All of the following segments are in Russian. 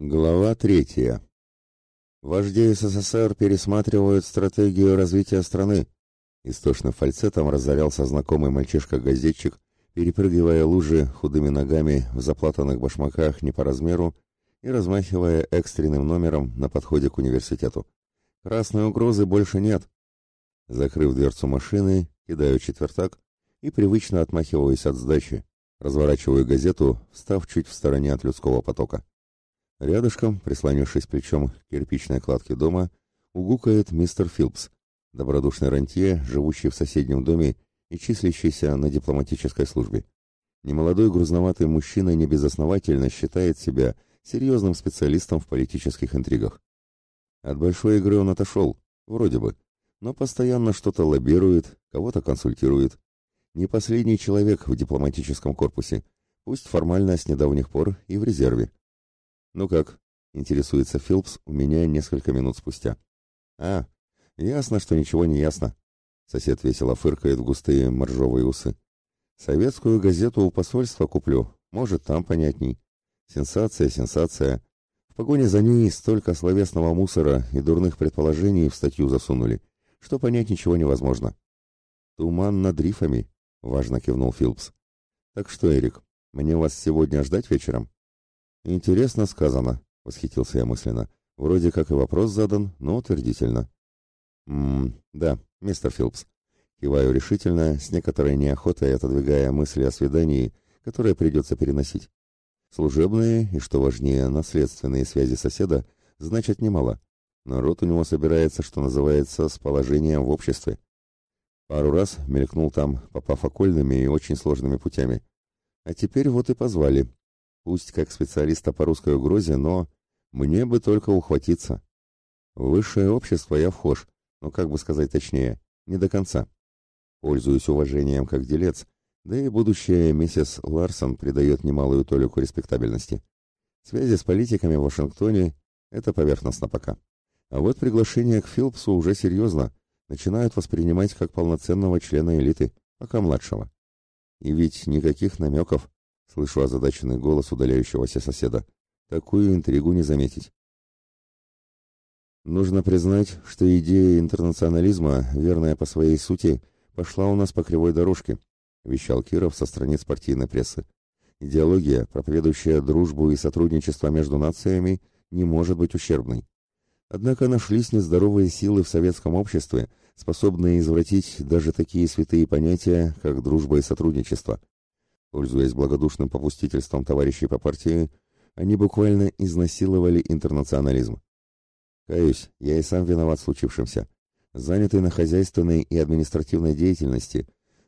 Глава третья. Вожди СССР пересматривают стратегию развития страны. Истошным фальцетом разорялся знакомый мальчишка-газетчик, перепрыгивая лужи худыми ногами в заплатанных башмаках не по размеру и размахивая экстренным номером на подходе к университету. Красной угрозы больше нет. Закрыв дверцу машины, кидаю четвертак и привычно отмахиваюсь от сдачи, разворачиваю газету, встав чуть в стороне от людского потока. Рядышком, прислонившись плечом к кирпичной кладке дома, угукает мистер Филпс, добродушный рантье, живущий в соседнем доме и числящийся на дипломатической службе. Немолодой грузноватый мужчина небезосновательно считает себя серьезным специалистом в политических интригах. От большой игры он отошел, вроде бы, но постоянно что-то лоббирует, кого-то консультирует. Не последний человек в дипломатическом корпусе, пусть формально с недавних пор и в резерве. «Ну как?» — интересуется Филпс у меня несколько минут спустя. «А, ясно, что ничего не ясно». Сосед весело фыркает в густые моржовые усы. «Советскую газету у посольства куплю, может, там понятней. Сенсация, сенсация. В погоне за ней столько словесного мусора и дурных предположений в статью засунули, что понять ничего невозможно». «Туман над рифами», — важно кивнул Филпс. «Так что, Эрик, мне вас сегодня ждать вечером?» «Интересно сказано», — восхитился я мысленно. «Вроде как и вопрос задан, но утвердительно». «Ммм, да, мистер Филпс». Киваю решительно, с некоторой неохотой отодвигая мысли о свидании, которое придется переносить. Служебные и, что важнее, наследственные связи соседа значат немало. Народ у него собирается, что называется, с положением в обществе. Пару раз мелькнул там, попав окольными и очень сложными путями. А теперь вот и позвали, Пусть как специалиста по русской угрозе, но мне бы только ухватиться. В высшее общество я вхож, но, как бы сказать точнее, не до конца. Пользуюсь уважением как делец, да и будущая миссис Ларсон придает немалую толику респектабельности. Связи с политиками в Вашингтоне – это поверхностно пока. А вот приглашение к Филпсу уже серьезно, начинают воспринимать как полноценного члена элиты, пока младшего. И ведь никаких намеков, Слышу озадаченный голос удаляющегося соседа. Такую интригу не заметить. Нужно признать, что идея интернационализма, верная по своей сути, пошла у нас по кривой дорожке, вещал Киров со страниц партийной прессы. Идеология, проповедующая дружбу и сотрудничество между нациями, не может быть ущербной. Однако нашлись нездоровые силы в советском обществе, способные извратить даже такие святые понятия, как дружба и сотрудничество. Пользуясь благодушным попустительством товарищей по партии, они буквально изнасиловали интернационализм. Каюсь, я и сам виноват в случившемся. Занятый на хозяйственной и административной деятельности,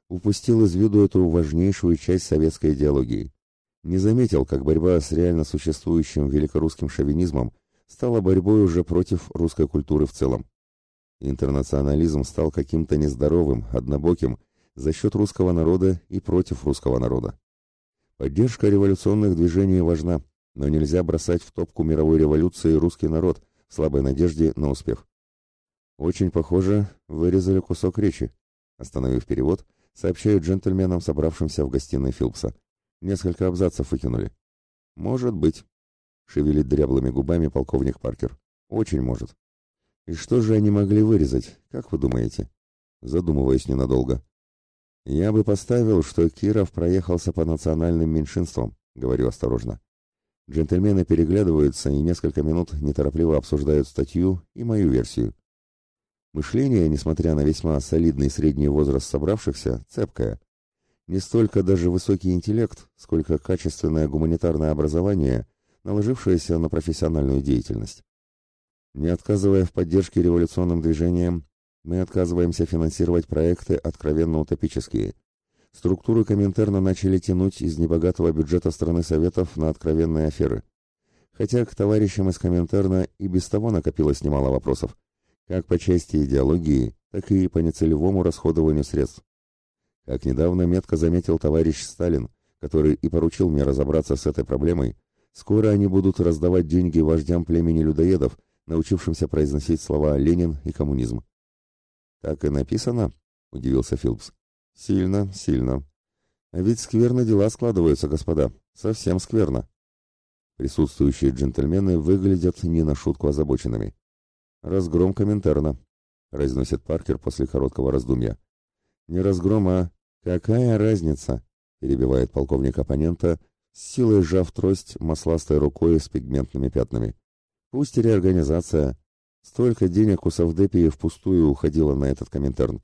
упустил из виду эту важнейшую часть советской идеологии. Не заметил, как борьба с реально существующим великорусским шовинизмом стала борьбой уже против русской культуры в целом. Интернационализм стал каким-то нездоровым, однобоким за счет русского народа и против русского народа. Поддержка революционных движений важна, но нельзя бросать в топку мировой революции русский народ в слабой надежде на успех. Очень похоже, вырезали кусок речи. Остановив перевод, сообщают джентльменам, собравшимся в гостиной Филпса. Несколько абзацев выкинули. Может быть, шевелит дряблыми губами полковник Паркер. Очень может. И что же они могли вырезать, как вы думаете? Задумываясь ненадолго. «Я бы поставил, что Киров проехался по национальным меньшинствам», — говорю осторожно. Джентльмены переглядываются и несколько минут неторопливо обсуждают статью и мою версию. Мышление, несмотря на весьма солидный средний возраст собравшихся, цепкое. Не столько даже высокий интеллект, сколько качественное гуманитарное образование, наложившееся на профессиональную деятельность. Не отказывая в поддержке революционным движениям, мы отказываемся финансировать проекты откровенно утопические. Структуры Коминтерна начали тянуть из небогатого бюджета страны Советов на откровенные аферы. Хотя к товарищам из Коминтерна и без того накопилось немало вопросов, как по части идеологии, так и по нецелевому расходованию средств. Как недавно метко заметил товарищ Сталин, который и поручил мне разобраться с этой проблемой, скоро они будут раздавать деньги вождям племени людоедов, научившимся произносить слова «Ленин» и «коммунизм». «Так и написано?» — удивился Филпс. «Сильно, сильно. А ведь скверно дела складываются, господа. Совсем скверно». Присутствующие джентльмены выглядят не на шутку озабоченными. «Разгром Коминтерна», — произносит Паркер после короткого раздумья. «Не разгром, а какая разница?» — перебивает полковник оппонента, силой сжав трость масластой рукой с пигментными пятнами. «Пусть реорганизация. Столько денег у Савдепии впустую уходило на этот Коминтерн».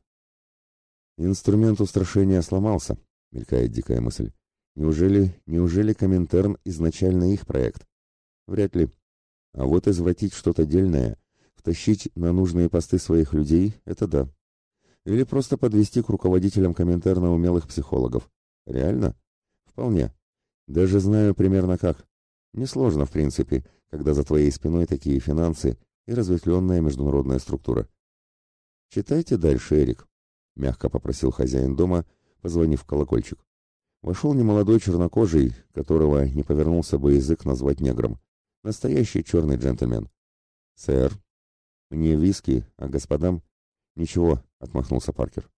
«Инструмент устрашения сломался», — мелькает дикая мысль. «Неужели, неужели Коминтерн изначально их проект?» «Вряд ли. А вот извратить что-то дельное — Втащить на нужные посты своих людей – это да. Или просто подвести к руководителям Коминтерна умелых психологов. Реально? Вполне. Даже знаю примерно как. Несложно, в принципе, когда за твоей спиной такие финансы и разветвленная международная структура. «Читайте дальше, Эрик», — мягко попросил хозяин дома, позвонив в колокольчик. Вошел немолодой чернокожий, которого не повернулся бы язык назвать негром. Настоящий черный джентльмен. «Сэр», «Мне виски, а господам...» «Ничего», — отмахнулся Паркер.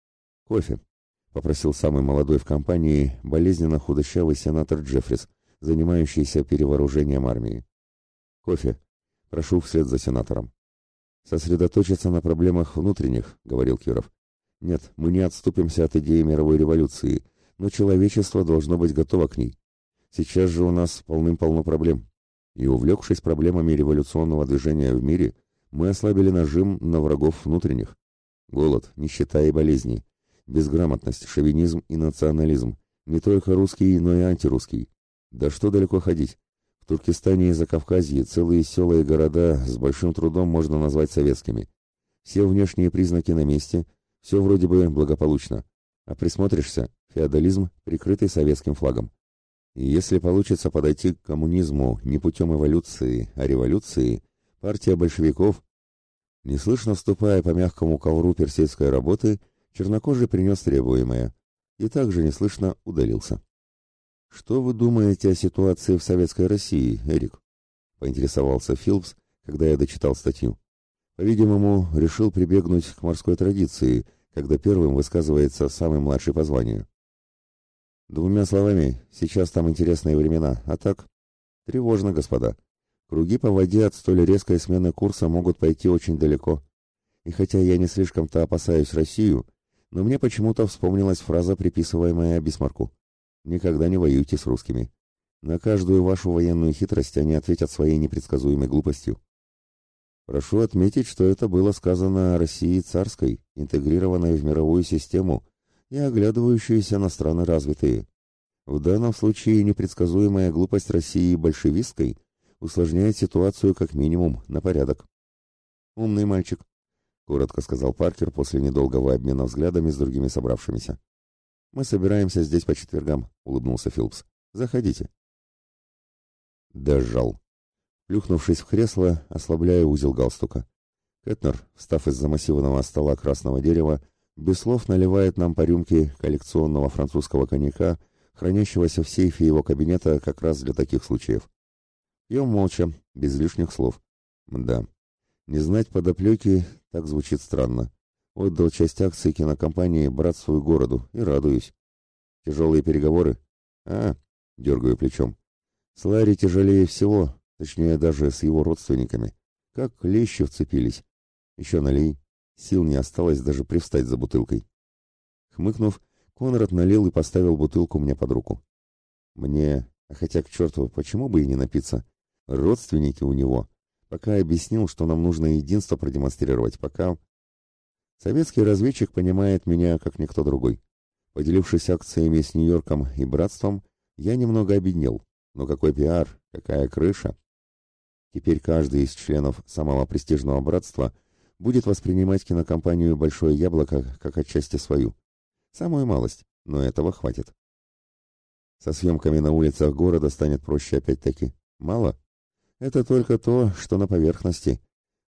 «Кофе», — попросил самый молодой в компании болезненно худощавый сенатор Джеффрис, занимающийся перевооружением армии. «Кофе. Прошу вслед за сенатором». «Сосредоточиться на проблемах внутренних», — говорил Киров. «Нет, мы не отступимся от идеи мировой революции, но человечество должно быть готово к ней. Сейчас же у нас полным-полно проблем. И увлекшись проблемами революционного движения в мире, мы ослабили нажим на врагов внутренних. Голод, нищета и болезни, безграмотность, шовинизм и национализм, не только русский, но и антирусский. Да что далеко ходить? Туркестане и Закавказье целые села и города с большим трудом можно назвать советскими. Все внешние признаки на месте, все вроде бы благополучно. А присмотришься – феодализм, прикрытый советским флагом. И если получится подойти к коммунизму не путем эволюции, а революции, партия большевиков, неслышно ступая по мягкому ковру персидской работы, чернокожий принес требуемое и также неслышно удалился. «Что вы думаете о ситуации в Советской России, Эрик?» — поинтересовался Филпс, когда я дочитал статью. По-видимому, решил прибегнуть к морской традиции, когда первым высказывается самый младший по званию. Двумя словами, сейчас там интересные времена, а так... Тревожно, господа. Круги по воде от столь резкой смены курса могут пойти очень далеко. И хотя я не слишком-то опасаюсь Россию, но мне почему-то вспомнилась фраза, приписываемая Бисмарку. «Никогда не воюйте с русскими. На каждую вашу военную хитрость они ответят своей непредсказуемой глупостью». Прошу отметить, что это было сказано о России царской, интегрированной в мировую систему и оглядывающейся на страны развитые. В данном случае непредсказуемая глупость России большевистской – усложняет ситуацию как минимум на порядок. «Умный мальчик», — коротко сказал Паркер после недолгого обмена взглядами с другими собравшимися. «Мы собираемся здесь по четвергам», — улыбнулся Филпс. «Заходите». Дожал. Плюхнувшись в кресло, ослабляя узел галстука. Кетнер, встав из-за массивного стола красного дерева, без слов наливает нам по рюмке коллекционного французского коньяка, хранящегося в сейфе его кабинета как раз для таких случаев. Пьем молча, без лишних слов. Да, не знать подоплеки так звучит странно. Отдал часть акций кинокомпании братству и городу и радуюсь. Тяжелые переговоры? А, дергаю плечом. С Ларри тяжелее всего, точнее даже с его родственниками. Как клещи вцепились. Еще налей. Сил не осталось даже привстать за бутылкой. Хмыкнув, Конрад налил и поставил бутылку мне под руку. Мне, а хотя к черту, почему бы и не напиться? родственники у него. Пока объяснил, что нам нужно единство продемонстрировать, пока... Советский разведчик понимает меня, как никто другой. Поделившись акциями с Нью-Йорком и Братством, я немного обеднел. Но какой пиар, какая крыша. Теперь каждый из членов самого престижного братства будет воспринимать кинокомпанию «Большое яблоко» как отчасти свою. Самую малость, но этого хватит. Со съемками на улицах города станет проще опять-таки. Мало? Это только то, что на поверхности.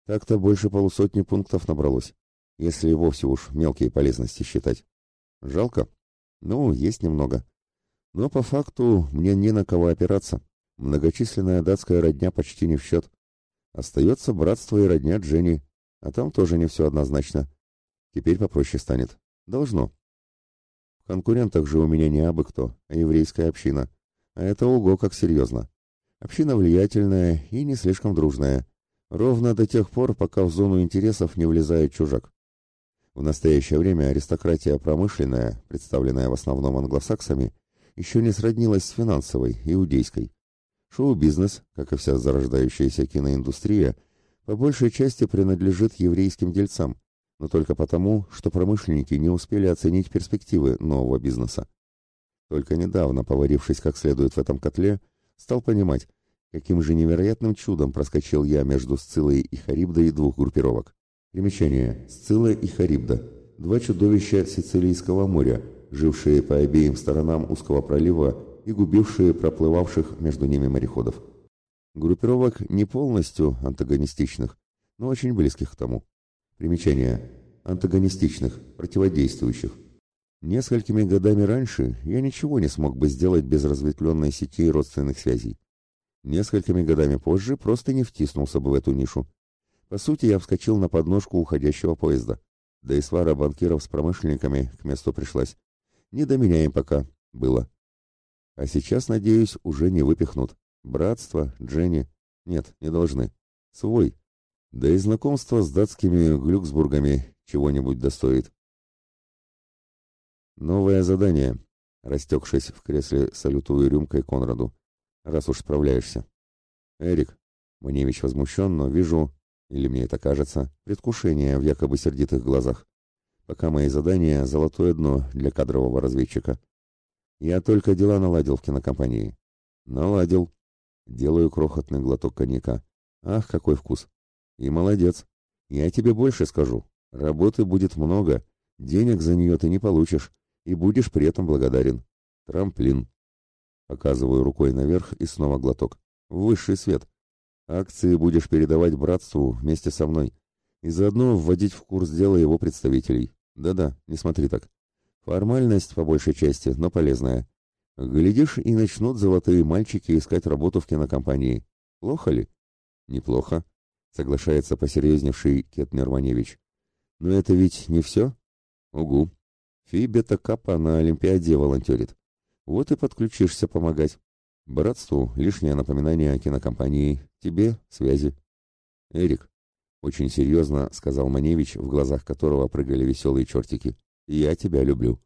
Так-то больше полусотни пунктов набралось, если вовсе уж мелкие полезности считать. Жалко? Ну, есть немного. Но по факту мне не на кого опираться. Многочисленная датская родня почти не в счет. Остается братство и родня Дженни, а там тоже не все однозначно. Теперь попроще станет. Должно. В конкурентах же у меня не абы кто, а еврейская община. А это ого как серьезно. Община влиятельная и не слишком дружная. Ровно до тех пор, пока в зону интересов не влезает чужак. В настоящее время аристократия промышленная, представленная в основном англосаксами, еще не сроднилась с финансовой, иудейской. Шоу-бизнес, как и вся зарождающаяся киноиндустрия, по большей части принадлежит еврейским дельцам, но только потому, что промышленники не успели оценить перспективы нового бизнеса. Только недавно, поварившись как следует в этом котле, стал понимать, каким же невероятным чудом проскочил я между Сцилой и Харибдой двух группировок. Примечание. Сцилла и Харибда. Два чудовища Сицилийского моря, жившие по обеим сторонам узкого пролива и губившие проплывавших между ними мореходов. Группировок не полностью антагонистичных, но очень близких к тому. Примечание. Антагонистичных, противодействующих. Несколькими годами раньше я ничего не смог бы сделать без разветвленной сети родственных связей. Несколькими годами позже просто не втиснулся бы в эту нишу. По сути, я вскочил на подножку уходящего поезда. Да и свара банкиров с промышленниками к месту пришлась. Не до меня им пока было. А сейчас, надеюсь, уже не выпихнут. Братство, Дженни. Нет, не должны. Свой. Да и знакомство с датскими глюксбургами чего-нибудь достоит. Новое задание. Растекшись в кресле, салютую рюмкой Конраду. Раз уж справляешься. Эрик. Маневич возмущен, но вижу, или мне это кажется, предвкушение в якобы сердитых глазах. Пока мои задания — золотое дно для кадрового разведчика. Я только дела наладил в кинокомпании. Наладил. Делаю крохотный глоток коньяка. Ах, какой вкус. И молодец. Я тебе больше скажу. Работы будет много. Денег за нее ты не получишь. И будешь при этом благодарен. Трамплин. Показываю рукой наверх и снова глоток. Высший свет. Акции будешь передавать братству вместе со мной. И заодно вводить в курс дела его представителей. Да-да, не смотри так. Формальность по большей части, но полезная. Глядишь, и начнут золотые мальчики искать работу в кинокомпании. Плохо ли? Неплохо, соглашается посерьезневший Кетнер Маневич. Но это ведь не все? Угу. Фибета Капа на Олимпиаде волонтерит. Вот и подключишься помогать. Братству лишнее напоминание о кинокомпании, тебе связи. Эрик, очень серьезно сказал Маневич, в глазах которого прыгали веселые чертики. Я тебя люблю.